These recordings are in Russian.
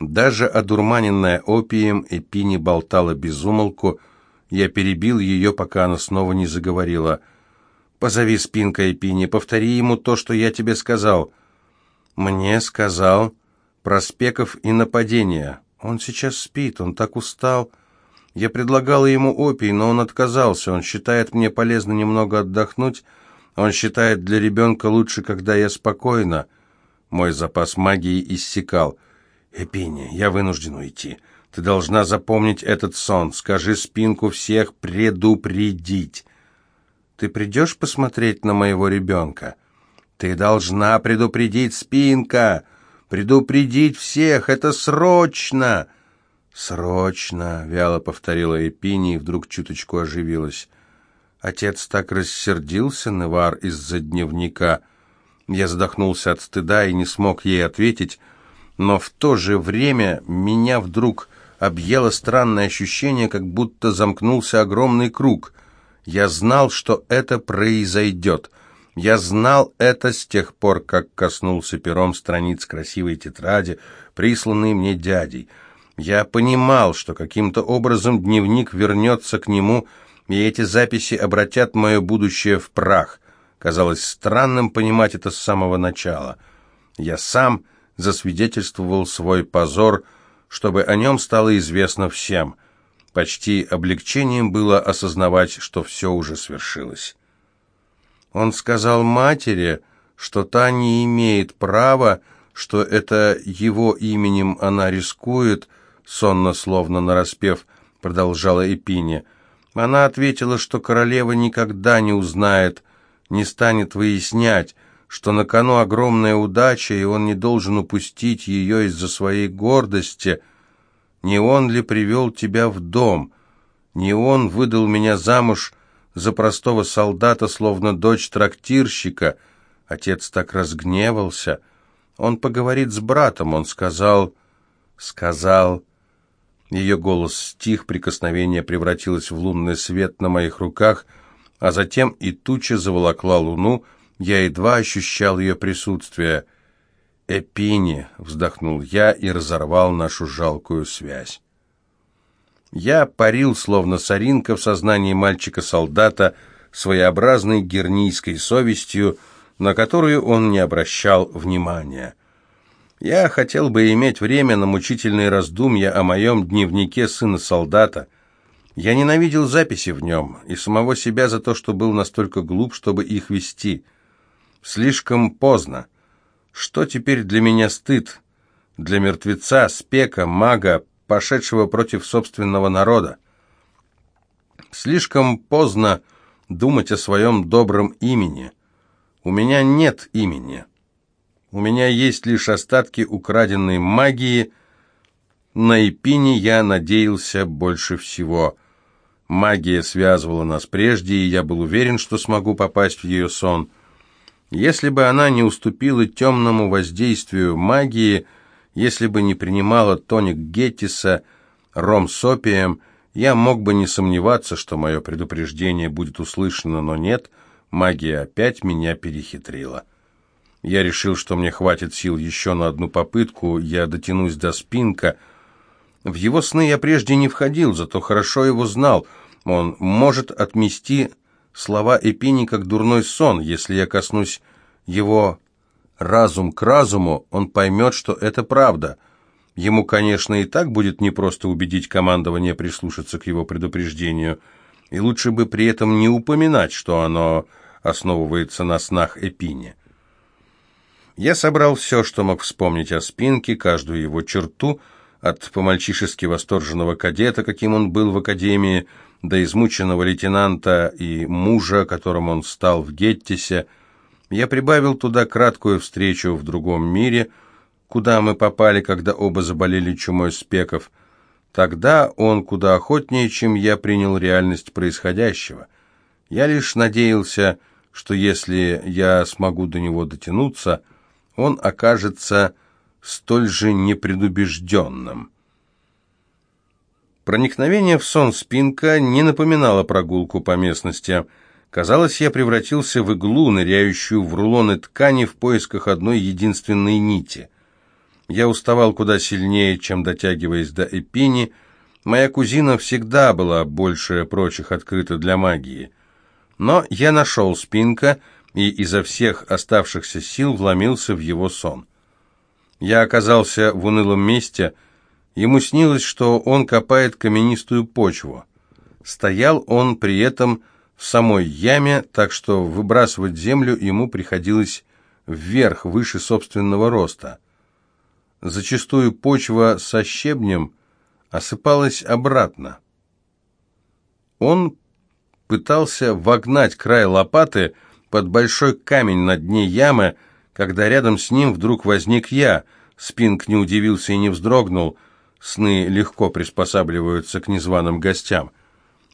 Даже одурманенная опием Эпини болтала без умолку. Я перебил ее, пока она снова не заговорила. «Позови спинка Эпини, повтори ему то, что я тебе сказал». «Мне сказал про спеков и нападения. Он сейчас спит, он так устал». Я предлагала ему опий, но он отказался. Он считает мне полезно немного отдохнуть. Он считает для ребенка лучше, когда я спокойна. Мой запас магии иссякал. «Эпини, я вынужден уйти. Ты должна запомнить этот сон. Скажи спинку всех предупредить. Ты придешь посмотреть на моего ребенка? Ты должна предупредить спинка. Предупредить всех. Это срочно!» «Срочно!» — вяло повторила Эпини и вдруг чуточку оживилась. Отец так рассердился, Невар, из-за дневника. Я задохнулся от стыда и не смог ей ответить, но в то же время меня вдруг объело странное ощущение, как будто замкнулся огромный круг. Я знал, что это произойдет. Я знал это с тех пор, как коснулся пером страниц красивой тетради, присланной мне дядей — я понимал, что каким-то образом дневник вернется к нему, и эти записи обратят мое будущее в прах. Казалось странным понимать это с самого начала. Я сам засвидетельствовал свой позор, чтобы о нем стало известно всем. Почти облегчением было осознавать, что все уже свершилось. Он сказал матери, что та не имеет права, что это его именем она рискует, сонно, словно нараспев, продолжала Эпине. Она ответила, что королева никогда не узнает, не станет выяснять, что на кону огромная удача, и он не должен упустить ее из-за своей гордости. Не он ли привел тебя в дом? Не он выдал меня замуж за простого солдата, словно дочь трактирщика? Отец так разгневался. Он поговорит с братом, он сказал... Сказал... Ее голос стих, прикосновение превратилось в лунный свет на моих руках, а затем и туча заволокла луну, я едва ощущал ее присутствие. «Эпини!» — вздохнул я и разорвал нашу жалкую связь. Я парил, словно соринка в сознании мальчика-солдата, своеобразной гернийской совестью, на которую он не обращал внимания. Я хотел бы иметь время на мучительные раздумья о моем дневнике сына солдата. Я ненавидел записи в нем и самого себя за то, что был настолько глуп, чтобы их вести. Слишком поздно. Что теперь для меня стыд? Для мертвеца, спека, мага, пошедшего против собственного народа. Слишком поздно думать о своем добром имени. У меня нет имени. У меня есть лишь остатки украденной магии. На Эпине я надеялся больше всего. Магия связывала нас прежде, и я был уверен, что смогу попасть в ее сон. Если бы она не уступила темному воздействию магии, если бы не принимала тоник Геттиса, ром с опием, я мог бы не сомневаться, что мое предупреждение будет услышано, но нет, магия опять меня перехитрила. Я решил, что мне хватит сил еще на одну попытку, я дотянусь до спинка. В его сны я прежде не входил, зато хорошо его знал. Он может отмести слова Эпини как дурной сон. Если я коснусь его разум к разуму, он поймет, что это правда. Ему, конечно, и так будет непросто убедить командование прислушаться к его предупреждению. И лучше бы при этом не упоминать, что оно основывается на снах Эпини. Я собрал все, что мог вспомнить о Спинке, каждую его черту, от помальчишески восторженного кадета, каким он был в академии, до измученного лейтенанта и мужа, которым он стал в Геттисе. Я прибавил туда краткую встречу в другом мире, куда мы попали, когда оба заболели чумой спеков. Тогда он куда охотнее, чем я принял реальность происходящего. Я лишь надеялся, что если я смогу до него дотянуться, он окажется столь же непредубежденным. Проникновение в сон Спинка не напоминало прогулку по местности. Казалось, я превратился в иглу, ныряющую в рулоны ткани в поисках одной единственной нити. Я уставал куда сильнее, чем дотягиваясь до Эпини. Моя кузина всегда была больше прочих открыта для магии. Но я нашел Спинка и изо всех оставшихся сил вломился в его сон. Я оказался в унылом месте. Ему снилось, что он копает каменистую почву. Стоял он при этом в самой яме, так что выбрасывать землю ему приходилось вверх, выше собственного роста. Зачастую почва со щебнем осыпалась обратно. Он пытался вогнать край лопаты под большой камень на дне ямы, когда рядом с ним вдруг возник я. Спинг не удивился и не вздрогнул. Сны легко приспосабливаются к незваным гостям.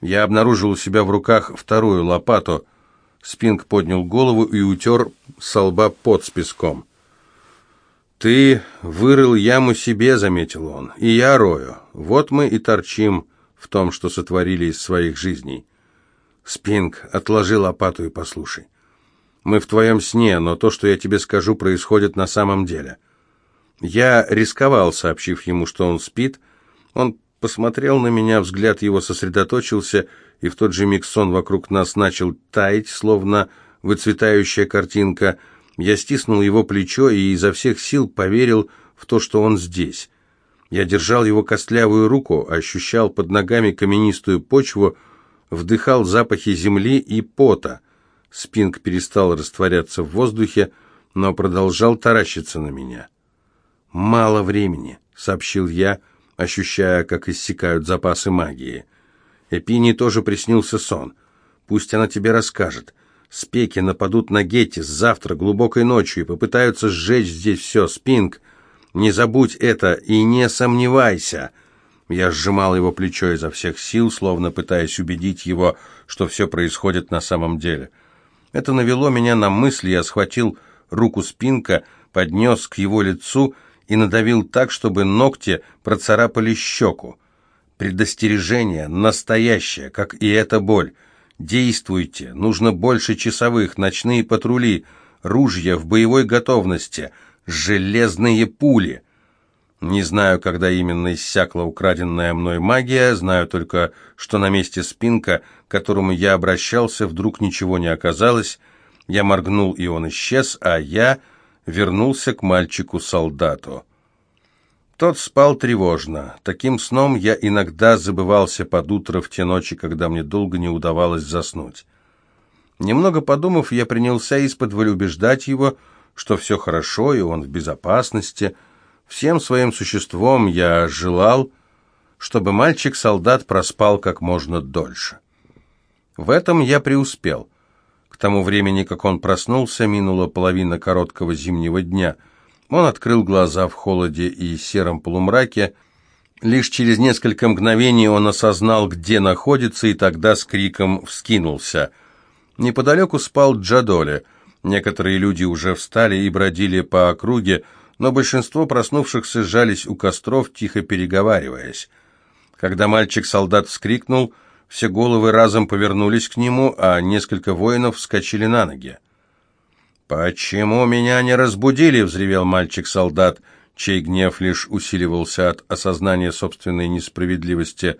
Я обнаружил у себя в руках вторую лопату. Спинг поднял голову и утер со лба под с песком. «Ты вырыл яму себе», — заметил он, — «и я рою. Вот мы и торчим в том, что сотворили из своих жизней». «Спинг, отложи лопату и послушай. Мы в твоем сне, но то, что я тебе скажу, происходит на самом деле». Я рисковал, сообщив ему, что он спит. Он посмотрел на меня, взгляд его сосредоточился, и в тот же миг сон вокруг нас начал таять, словно выцветающая картинка — я стиснул его плечо и изо всех сил поверил в то, что он здесь. Я держал его костлявую руку, ощущал под ногами каменистую почву, вдыхал запахи земли и пота. Спинг перестал растворяться в воздухе, но продолжал таращиться на меня. «Мало времени», — сообщил я, ощущая, как иссякают запасы магии. Эпини тоже приснился сон. «Пусть она тебе расскажет. Спеки нападут на Геттис завтра глубокой ночью и попытаются сжечь здесь все. Спинг, не забудь это и не сомневайся. Я сжимал его плечо изо всех сил, словно пытаясь убедить его, что все происходит на самом деле. Это навело меня на мысль, я схватил руку Спинка, поднес к его лицу и надавил так, чтобы ногти процарапали щеку. Предостережение настоящее, как и эта боль. Действуйте, нужно больше часовых, ночные патрули, ружья в боевой готовности, железные пули. Не знаю, когда именно иссякла украденная мной магия, знаю только, что на месте спинка, к которому я обращался, вдруг ничего не оказалось. Я моргнул, и он исчез, а я вернулся к мальчику-солдату. Тот спал тревожно. Таким сном я иногда забывался под утро в те ночи, когда мне долго не удавалось заснуть. Немного подумав, я принялся из-под убеждать его, что все хорошо и он в безопасности. Всем своим существом я желал, чтобы мальчик-солдат проспал как можно дольше. В этом я преуспел. К тому времени, как он проснулся, минула половина короткого зимнего дня — он открыл глаза в холоде и сером полумраке. Лишь через несколько мгновений он осознал, где находится, и тогда с криком вскинулся. Неподалеку спал Джадоли. Некоторые люди уже встали и бродили по округе, но большинство проснувшихся сжались у костров, тихо переговариваясь. Когда мальчик-солдат вскрикнул, все головы разом повернулись к нему, а несколько воинов вскочили на ноги. «Почему меня не разбудили?» — взревел мальчик-солдат, чей гнев лишь усиливался от осознания собственной несправедливости.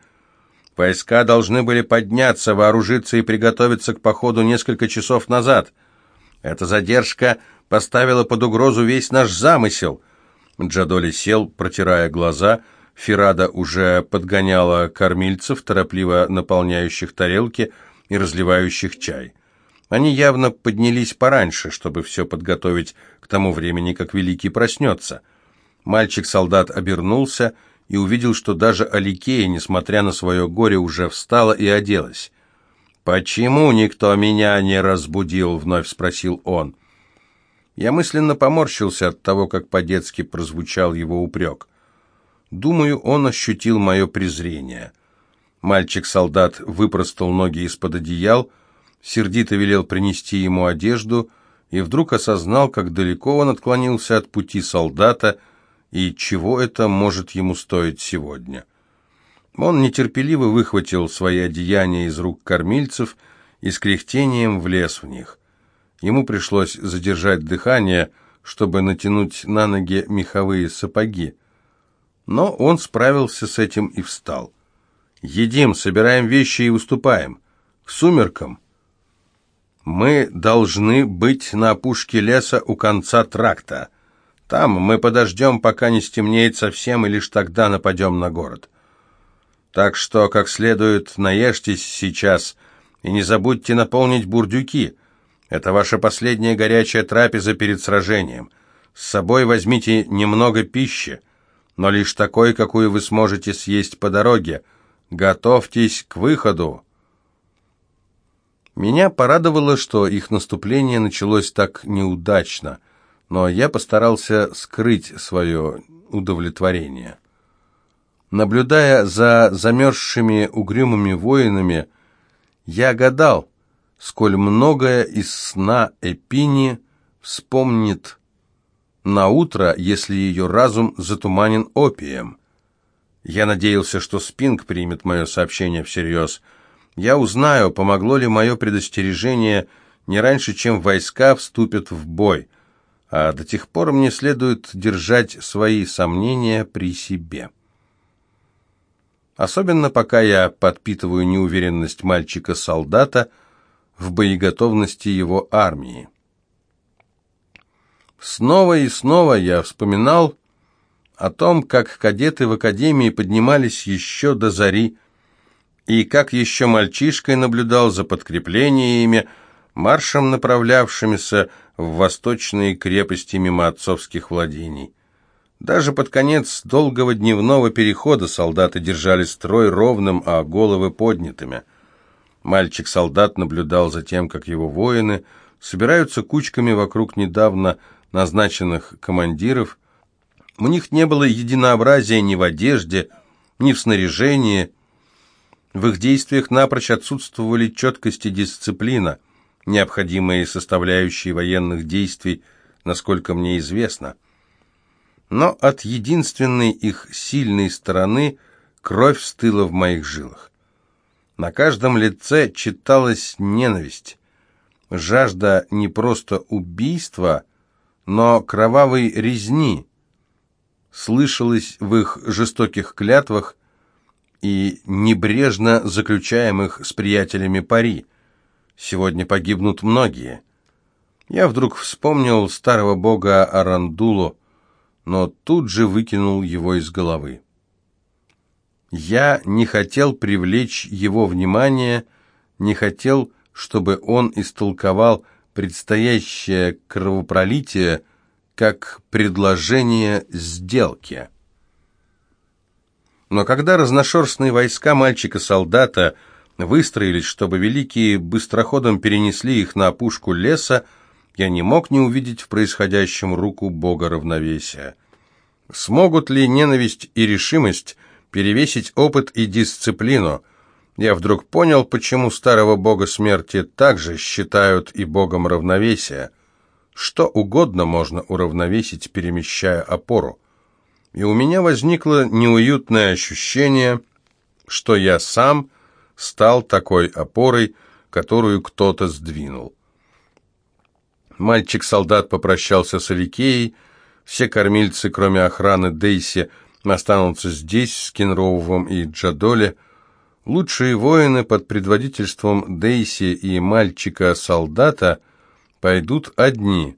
«Войска должны были подняться, вооружиться и приготовиться к походу несколько часов назад. Эта задержка поставила под угрозу весь наш замысел». Джадоли сел, протирая глаза. Фирада уже подгоняла кормильцев, торопливо наполняющих тарелки и разливающих чай. Они явно поднялись пораньше, чтобы все подготовить к тому времени, как Великий проснется. Мальчик-солдат обернулся и увидел, что даже Аликея, несмотря на свое горе, уже встала и оделась. «Почему никто меня не разбудил?» — вновь спросил он. Я мысленно поморщился от того, как по-детски прозвучал его упрек. Думаю, он ощутил мое презрение. Мальчик-солдат выпростал ноги из-под одеял, сердито велел принести ему одежду и вдруг осознал, как далеко он отклонился от пути солдата и чего это может ему стоить сегодня. Он нетерпеливо выхватил свои одеяния из рук кормильцев и с кряхтением влез в них. Ему пришлось задержать дыхание, чтобы натянуть на ноги меховые сапоги. Но он справился с этим и встал. «Едим, собираем вещи и выступаем. К сумеркам». Мы должны быть на опушке леса у конца тракта. Там мы подождем, пока не стемнеет совсем, и лишь тогда нападем на город. Так что, как следует, наешьтесь сейчас, и не забудьте наполнить бурдюки. Это ваша последняя горячая трапеза перед сражением. С собой возьмите немного пищи, но лишь такой, какую вы сможете съесть по дороге. Готовьтесь к выходу. Меня порадовало, что их наступление началось так неудачно, но я постарался скрыть свое удовлетворение. Наблюдая за замерзшими угрюмыми воинами, я гадал, сколь многое из сна Эпини вспомнит на утро, если ее разум затуманен опием. Я надеялся, что Спинг примет мое сообщение всерьез – я узнаю, помогло ли мое предостережение не раньше, чем войска вступят в бой, а до тех пор мне следует держать свои сомнения при себе. Особенно пока я подпитываю неуверенность мальчика-солдата в боеготовности его армии. Снова и снова я вспоминал о том, как кадеты в академии поднимались еще до зари, и как еще мальчишкой наблюдал за подкреплениями, маршем направлявшимися в восточные крепости мимо отцовских владений. Даже под конец долгого дневного перехода солдаты держали строй ровным, а головы поднятыми. Мальчик-солдат наблюдал за тем, как его воины собираются кучками вокруг недавно назначенных командиров. У них не было единообразия ни в одежде, ни в снаряжении, в их действиях напрочь отсутствовали четкость и дисциплина, необходимые составляющие военных действий, насколько мне известно. Но от единственной их сильной стороны кровь стыла в моих жилах. На каждом лице читалась ненависть, жажда не просто убийства, но кровавой резни. Слышалось в их жестоких клятвах и небрежно заключаемых с приятелями пари. Сегодня погибнут многие. Я вдруг вспомнил старого бога Арандулу, но тут же выкинул его из головы. Я не хотел привлечь его внимание, не хотел, чтобы он истолковал предстоящее кровопролитие как предложение сделки. Но когда разношерстные войска мальчика-солдата выстроились, чтобы великие быстроходом перенесли их на опушку леса, я не мог не увидеть в происходящем руку бога равновесия. Смогут ли ненависть и решимость перевесить опыт и дисциплину? Я вдруг понял, почему старого бога смерти также считают и богом равновесия. Что угодно можно уравновесить, перемещая опору и у меня возникло неуютное ощущение, что я сам стал такой опорой, которую кто-то сдвинул. Мальчик-солдат попрощался с Аликеей, все кормильцы, кроме охраны Дейси, останутся здесь, с Кенроувом и Джадоле. Лучшие воины под предводительством Дейси и мальчика-солдата пойдут одни.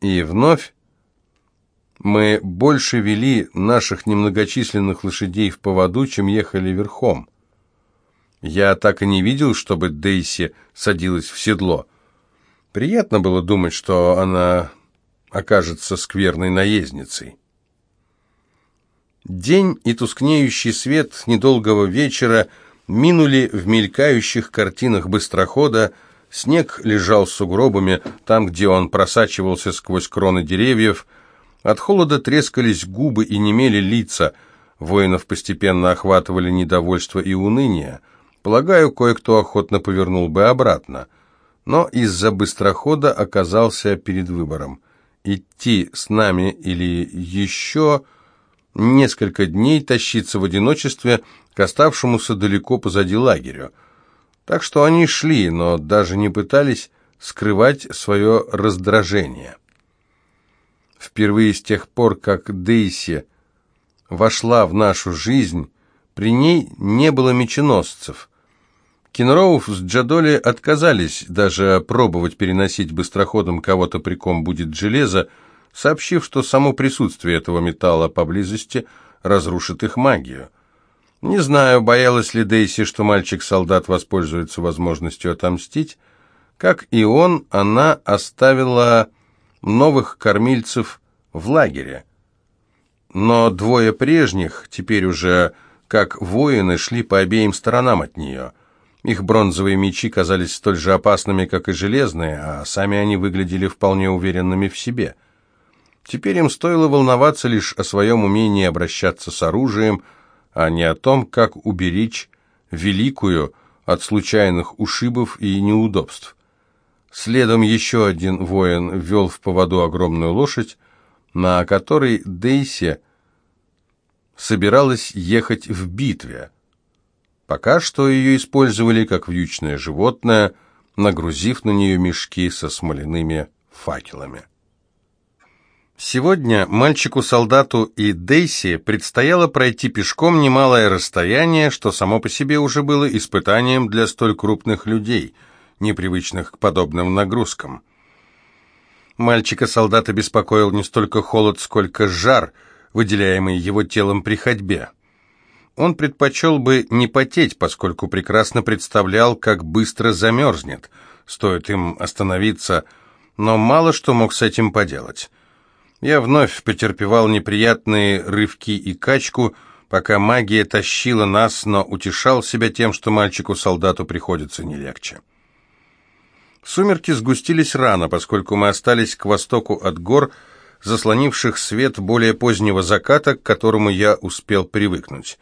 И вновь мы больше вели наших немногочисленных лошадей в поводу, чем ехали верхом. Я так и не видел, чтобы Дейси садилась в седло. Приятно было думать, что она окажется скверной наездницей. День и тускнеющий свет недолгого вечера минули в мелькающих картинах быстрохода, снег лежал сугробами там, где он просачивался сквозь кроны деревьев, от холода трескались губы и немели лица. Воинов постепенно охватывали недовольство и уныние. Полагаю, кое-кто охотно повернул бы обратно. Но из-за быстрохода оказался перед выбором. Идти с нами или еще несколько дней тащиться в одиночестве к оставшемуся далеко позади лагерю. Так что они шли, но даже не пытались скрывать свое раздражение. Впервые с тех пор, как Дейси вошла в нашу жизнь, при ней не было меченосцев. Кенроуф с Джадоли отказались даже пробовать переносить быстроходом кого-то при ком будет железо, сообщив, что само присутствие этого металла поблизости разрушит их магию. Не знаю, боялась ли Дейси, что мальчик-солдат воспользуется возможностью отомстить. Как и он, она оставила новых кормильцев в лагере. Но двое прежних, теперь уже как воины, шли по обеим сторонам от нее. Их бронзовые мечи казались столь же опасными, как и железные, а сами они выглядели вполне уверенными в себе. Теперь им стоило волноваться лишь о своем умении обращаться с оружием, а не о том, как уберечь великую от случайных ушибов и неудобств. Следом еще один воин ввел в поводу огромную лошадь, на которой Дейси собиралась ехать в битве. Пока что ее использовали как вьючное животное, нагрузив на нее мешки со смоляными факелами. Сегодня мальчику-солдату и Дейси предстояло пройти пешком немалое расстояние, что само по себе уже было испытанием для столь крупных людей – непривычных к подобным нагрузкам. Мальчика-солдата беспокоил не столько холод, сколько жар, выделяемый его телом при ходьбе. Он предпочел бы не потеть, поскольку прекрасно представлял, как быстро замерзнет, стоит им остановиться, но мало что мог с этим поделать. Я вновь потерпевал неприятные рывки и качку, пока магия тащила нас, но утешал себя тем, что мальчику-солдату приходится не легче. Сумерки сгустились рано, поскольку мы остались к востоку от гор, заслонивших свет более позднего заката, к которому я успел привыкнуть.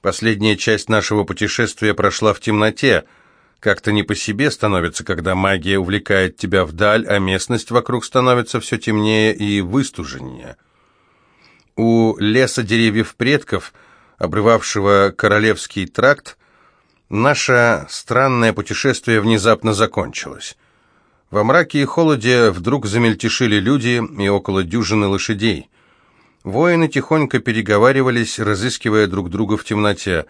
Последняя часть нашего путешествия прошла в темноте. Как-то не по себе становится, когда магия увлекает тебя вдаль, а местность вокруг становится все темнее и выстуженнее. У леса деревьев предков, обрывавшего Королевский тракт, Наше странное путешествие внезапно закончилось. Во мраке и холоде вдруг замельтешили люди и около дюжины лошадей. Воины тихонько переговаривались, разыскивая друг друга в темноте.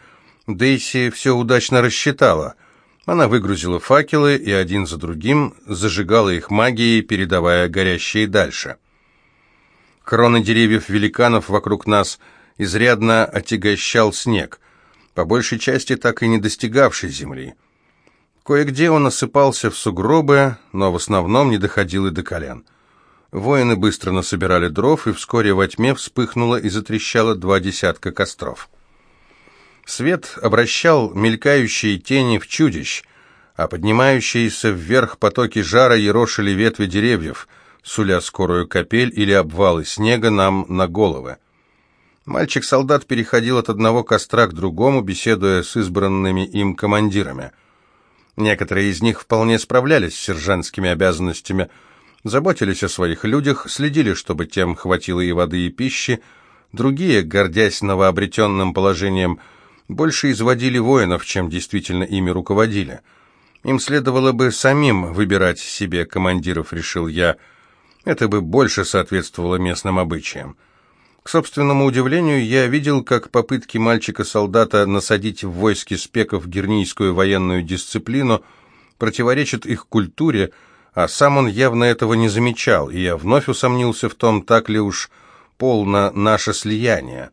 Дейси все удачно рассчитала. Она выгрузила факелы и один за другим зажигала их магией, передавая горящие дальше. Кроны деревьев великанов вокруг нас изрядно отягощал снег по большей части так и не достигавший земли. Кое-где он осыпался в сугробы, но в основном не доходил и до колен. Воины быстро насобирали дров, и вскоре во тьме вспыхнуло и затрещало два десятка костров. Свет обращал мелькающие тени в чудищ, а поднимающиеся вверх потоки жара ерошили ветви деревьев, суля скорую капель или обвалы снега нам на головы. Мальчик-солдат переходил от одного костра к другому, беседуя с избранными им командирами. Некоторые из них вполне справлялись с сержантскими обязанностями, заботились о своих людях, следили, чтобы тем хватило и воды, и пищи. Другие, гордясь новообретенным положением, больше изводили воинов, чем действительно ими руководили. Им следовало бы самим выбирать себе командиров, решил я. Это бы больше соответствовало местным обычаям. К собственному удивлению, я видел, как попытки мальчика-солдата насадить в войске спеков гернийскую военную дисциплину противоречат их культуре, а сам он явно этого не замечал, и я вновь усомнился в том, так ли уж полно наше слияние.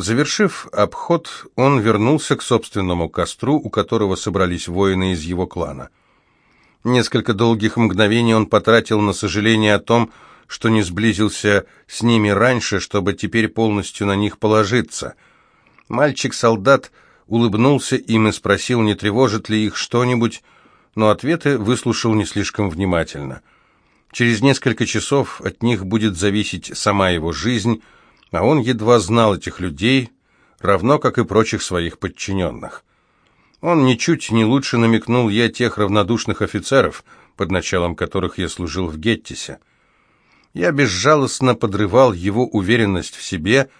Завершив обход, он вернулся к собственному костру, у которого собрались воины из его клана. Несколько долгих мгновений он потратил на сожаление о том, что не сблизился с ними раньше, чтобы теперь полностью на них положиться. Мальчик-солдат улыбнулся им и спросил, не тревожит ли их что-нибудь, но ответы выслушал не слишком внимательно. Через несколько часов от них будет зависеть сама его жизнь, а он едва знал этих людей, равно как и прочих своих подчиненных. Он ничуть не лучше намекнул я тех равнодушных офицеров, под началом которых я служил в Геттисе. Я безжалостно подрывал его уверенность в себе,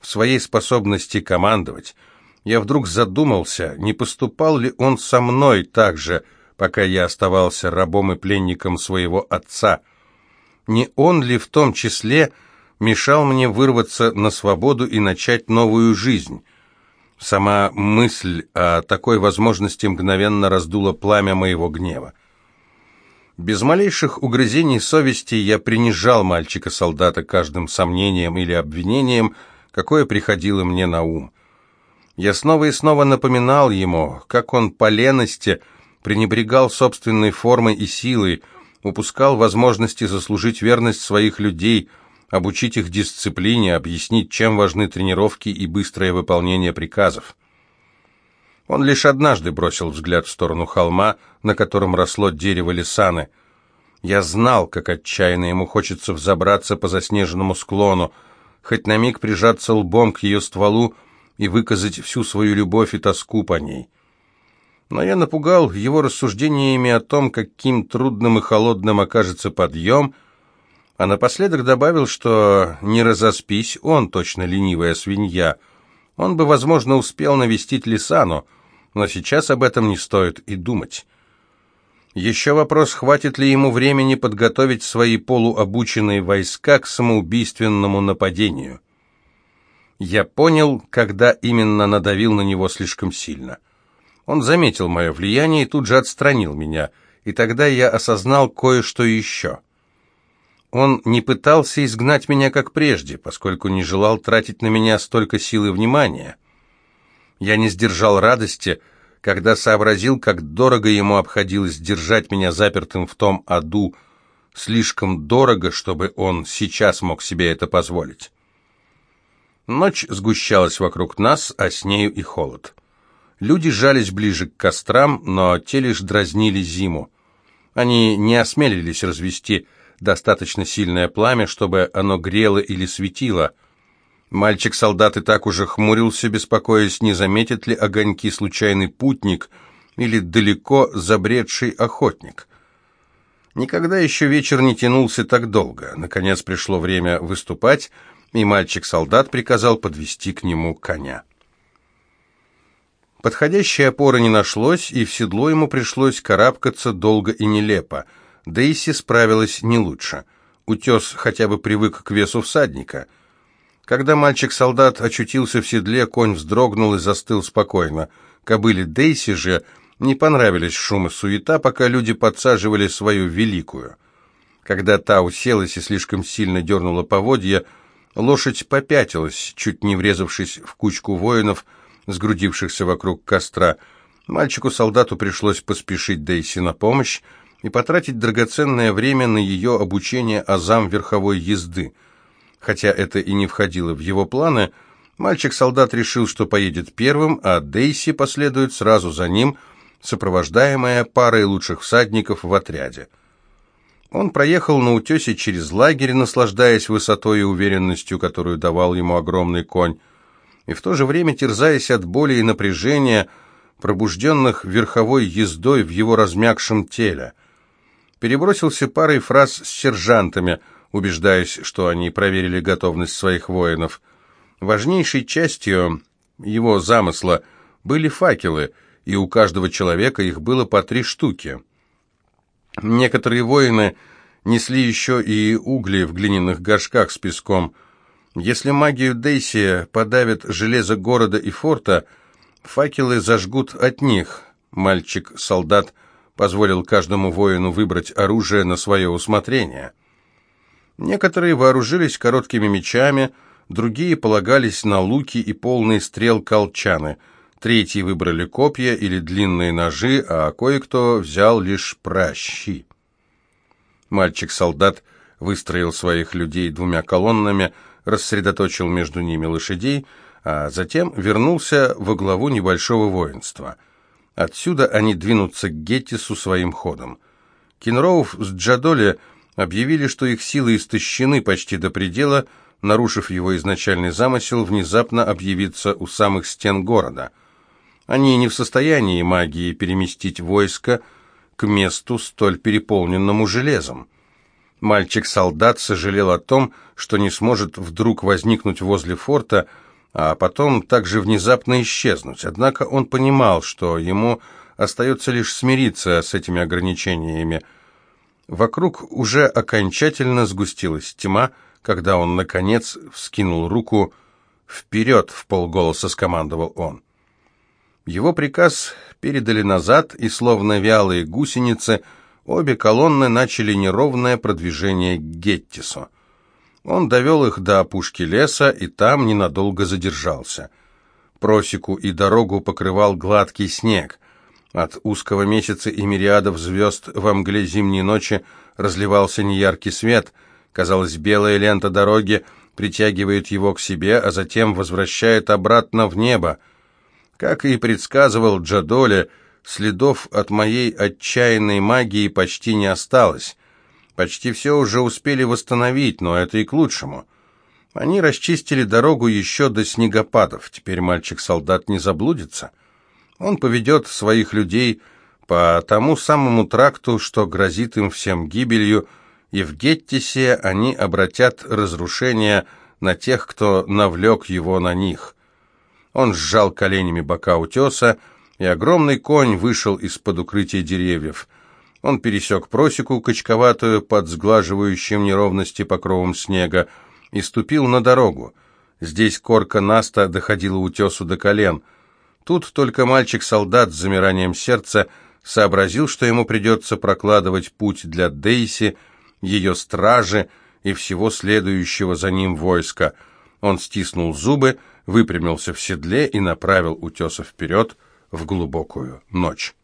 в своей способности командовать. Я вдруг задумался, не поступал ли он со мной так же, пока я оставался рабом и пленником своего отца. Не он ли в том числе мешал мне вырваться на свободу и начать новую жизнь? Сама мысль о такой возможности мгновенно раздула пламя моего гнева. Без малейших угрызений совести я принижал мальчика-солдата каждым сомнением или обвинением, какое приходило мне на ум. Я снова и снова напоминал ему, как он по лености пренебрегал собственной формой и силой, упускал возможности заслужить верность своих людей, обучить их дисциплине, объяснить, чем важны тренировки и быстрое выполнение приказов. Он лишь однажды бросил взгляд в сторону холма, на котором росло дерево лисаны. Я знал, как отчаянно ему хочется взобраться по заснеженному склону, хоть на миг прижаться лбом к ее стволу и выказать всю свою любовь и тоску по ней. Но я напугал его рассуждениями о том, каким трудным и холодным окажется подъем, а напоследок добавил, что не разоспись он, точно ленивая свинья, он бы, возможно, успел навестить Лисану, но сейчас об этом не стоит и думать. Еще вопрос, хватит ли ему времени подготовить свои полуобученные войска к самоубийственному нападению. Я понял, когда именно надавил на него слишком сильно. Он заметил мое влияние и тут же отстранил меня, и тогда я осознал кое-что еще. Он не пытался изгнать меня как прежде, поскольку не желал тратить на меня столько сил и внимания. Я не сдержал радости, когда сообразил, как дорого ему обходилось держать меня запертым в том аду, слишком дорого, чтобы он сейчас мог себе это позволить. Ночь сгущалась вокруг нас, а с нею и холод. Люди жались ближе к кострам, но те лишь дразнили зиму. Они не осмелились развести достаточно сильное пламя, чтобы оно грело или светило – Мальчик-солдат и так уже хмурился, беспокоясь, не заметит ли огоньки случайный путник или далеко забредший охотник. Никогда еще вечер не тянулся так долго. Наконец пришло время выступать, и мальчик-солдат приказал подвести к нему коня. Подходящей опоры не нашлось, и в седло ему пришлось карабкаться долго и нелепо. Дейси справилась не лучше. Утес хотя бы привык к весу всадника — когда мальчик-солдат очутился в седле, конь вздрогнул и застыл спокойно. Кобыле Дейси же не понравились шум и суета, пока люди подсаживали свою великую. Когда та уселась и слишком сильно дернула поводья, лошадь попятилась, чуть не врезавшись в кучку воинов, сгрудившихся вокруг костра. Мальчику-солдату пришлось поспешить Дейси на помощь и потратить драгоценное время на ее обучение азам верховой езды – Хотя это и не входило в его планы, мальчик-солдат решил, что поедет первым, а Дейси последует сразу за ним, сопровождаемая парой лучших всадников в отряде. Он проехал на утесе через лагерь, наслаждаясь высотой и уверенностью, которую давал ему огромный конь, и в то же время терзаясь от боли и напряжения, пробужденных верховой ездой в его размягшем теле. Перебросился парой фраз с сержантами – убеждаясь, что они проверили готовность своих воинов. Важнейшей частью его замысла были факелы, и у каждого человека их было по три штуки. Некоторые воины несли еще и угли в глиняных горшках с песком. Если магию Дейси подавит железо города и форта, факелы зажгут от них. Мальчик-солдат позволил каждому воину выбрать оружие на свое усмотрение. Некоторые вооружились короткими мечами, другие полагались на луки и полные стрел колчаны, третьи выбрали копья или длинные ножи, а кое-кто взял лишь пращи. Мальчик-солдат выстроил своих людей двумя колоннами, рассредоточил между ними лошадей, а затем вернулся во главу небольшого воинства. Отсюда они двинутся к Геттису своим ходом. Кинроуф с Джадоли объявили, что их силы истощены почти до предела, нарушив его изначальный замысел внезапно объявиться у самых стен города. Они не в состоянии магии переместить войско к месту, столь переполненному железом. Мальчик-солдат сожалел о том, что не сможет вдруг возникнуть возле форта, а потом также внезапно исчезнуть. Однако он понимал, что ему остается лишь смириться с этими ограничениями – Вокруг уже окончательно сгустилась тьма, когда он, наконец, вскинул руку «Вперед!» — в полголоса скомандовал он. Его приказ передали назад, и, словно вялые гусеницы, обе колонны начали неровное продвижение к Геттису. Он довел их до опушки леса и там ненадолго задержался. Просеку и дорогу покрывал гладкий снег. От узкого месяца и мириадов звезд во мгле зимней ночи разливался неяркий свет. Казалось, белая лента дороги притягивает его к себе, а затем возвращает обратно в небо. Как и предсказывал Джадоле, следов от моей отчаянной магии почти не осталось. Почти все уже успели восстановить, но это и к лучшему. Они расчистили дорогу еще до снегопадов. Теперь мальчик-солдат не заблудится. Он поведет своих людей по тому самому тракту, что грозит им всем гибелью, и в Геттисе они обратят разрушение на тех, кто навлек его на них. Он сжал коленями бока утеса, и огромный конь вышел из-под укрытия деревьев. Он пересек просеку, качковатую, под сглаживающим неровности покровом снега, и ступил на дорогу. Здесь корка Наста доходила утесу до колен — Тут только мальчик-солдат с замиранием сердца сообразил, что ему придется прокладывать путь для Дейси, ее стражи и всего следующего за ним войска. Он стиснул зубы, выпрямился в седле и направил утеса вперед в глубокую ночь.